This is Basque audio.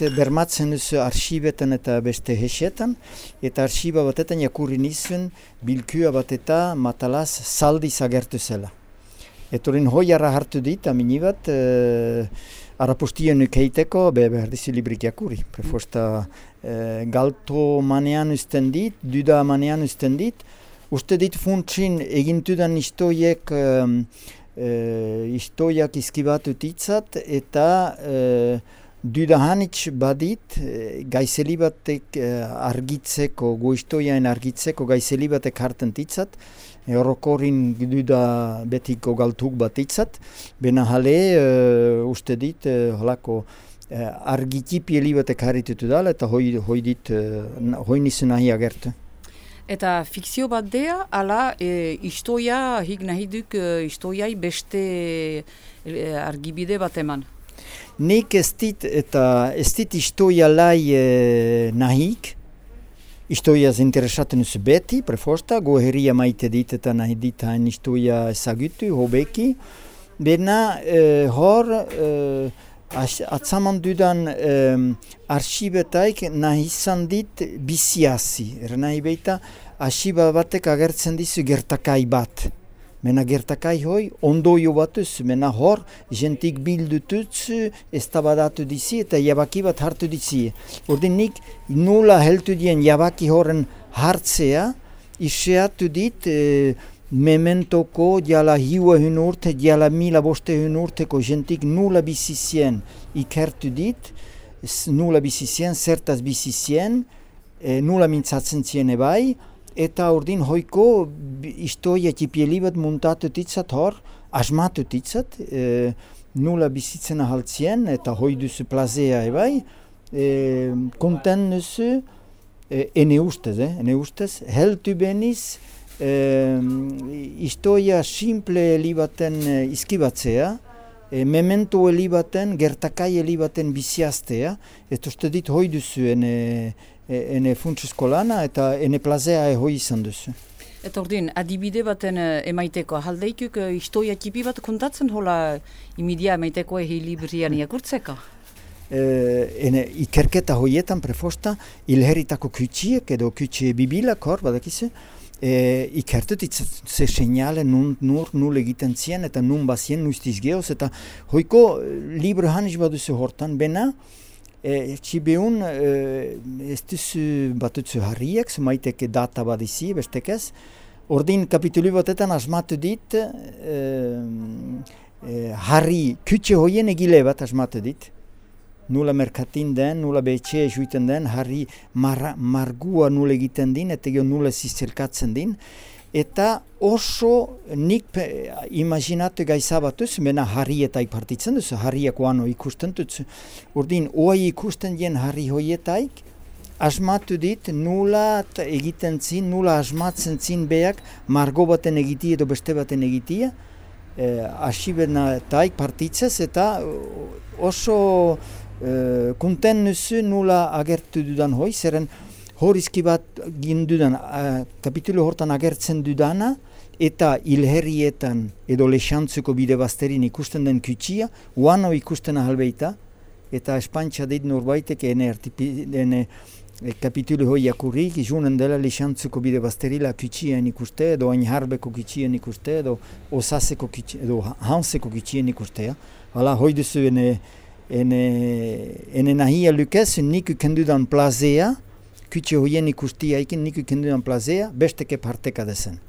bermatzen duzu arxibetan eta beste hesetan, eta arxiba batetan jakurri nizuen bilkua bat eta matalaz zaldiz agertu zela. Eta horren hoiara hartu dit, amini bat, e, arapustien nukeiteko, be behar dizu librik jakuri. Prefosta e, galto manean usten dit, duda manean usten dit, uste dit funtsin egintudan istoiek e, e, istoiak izkibatu titzat, eta e, duda hanitz badit, e, gaizeli batek e, argitzeko, goistoiaen argitzeko gaizeli batek hartan titzat, Eurokorin duda betiko galtuk bat itzat, bena jale uh, uste dit, uh, halako uh, argitipi helibatek harritutu dala eta hoi, hoi dit, hoi nizu nahi agertu. Eta fikzio bat dea, ala, e, istoia, hik nahi duk, e, istoiai beste e, argibide bat eman? Nik ez dit, eta ez dit istoia lai e, nahik, Istoia interesatzen zu beti, prefosta, goheria maite dit eta nahi dit hain istoia ezagutu, hobeki. Bena, eh, hor, eh, atzaman dudan eh, arxibetaik nahi izan dit biziazi. Er nahi beita, arxiba batek agertzen dizu gertakai bat. Mena gertakai hoi, ondoio batuz, mena hor, jentik bildutuz, ez tabadatu dizi eta jabaki bat hartu dizi. Ordin nik, nula heltu dien jabaki horren hartzea, iseatu dit, e, mementoko, jala hiua hun urte, jala mila boste hun urteko jentik nula bizizien ikertu dit, nula bizizien, zertaz bizizien, e, nula mintzatzen zien ebai, eta ordin hoiko istoia tipieli bat muntatu titzat hor, asmatu titzat, e, nula bizitzen ahaltzien eta hoi duzu plazea ebai, e, konten duzu, e, ene ustez, eh, ene ustez, heltu beniz, e, istoia simple elibaten e, izkibatzea, e, memento elibaten, gertakai elibaten biziaztea, eta uste dit hoi duzu ene, E, ene funtsuzko lana eta ene plazea eho izan duzu. Eta ordin, adibide baten e, emaiteko, haldeikuk e, historia tipi bat kontatzen hola imidia emaiteko ehi librian iakurtzeko? E, ene ikerketa hoietan prefosta ilheritako kutsiek edo kutsie bibilak hor, badakizu, e, ikertut ze seinale nun, nur nul egiten zien eta nun bazien nustiz gehoz eta hoiko libro haniz baduzu hortan, bena, E, Txibeun, e, ez duzu batutzu harriak, zumaiteke data bat izi, bestek ez. Ordin kapitulu batetan asmatu dit, e, e, harri kutxe hoien egile bat asmatu dit. Nula merkatin den, nula betxe esuiten den, harri mar, margua nula egiten din, eta jo nula ziztelkatzen din eta oso nik imaginatu gaizabatuz, mena harrietaik partitzen duzu, harriak oano ikusten duzu. Urdin, oai ikusten dien harri hoietaik, asmatu dit nula egiten zin, nula asmatzen zin beak margo baten egitia edo beste baten egitia, e, asibena taik partitzez eta oso e, konten nuzu nula agertu dudan hoi, zeren horizki bat gindudan, uh, kapitulu hortan agertzen dudana, eta ilherrietan edo lexantzuko bide bazterin ikusten den kutsia, uano ikusten ahalbeita, eta espantxa dit norbaitek ene, ene e, kapitulu hoi akurrik, izunen dela lexantzuko bide bazterila kutsien ikuste, edo ainharbeko kutsien ikuste, edo osaseko kutsien, edo hanseko kutsien ikustea. Hala, hoi duzu ene, ene, ene nahia lukez, nik kendudan plazea, kutxe hoien ikustia ikin nik ikenduan plazea, besteke parteka dezen.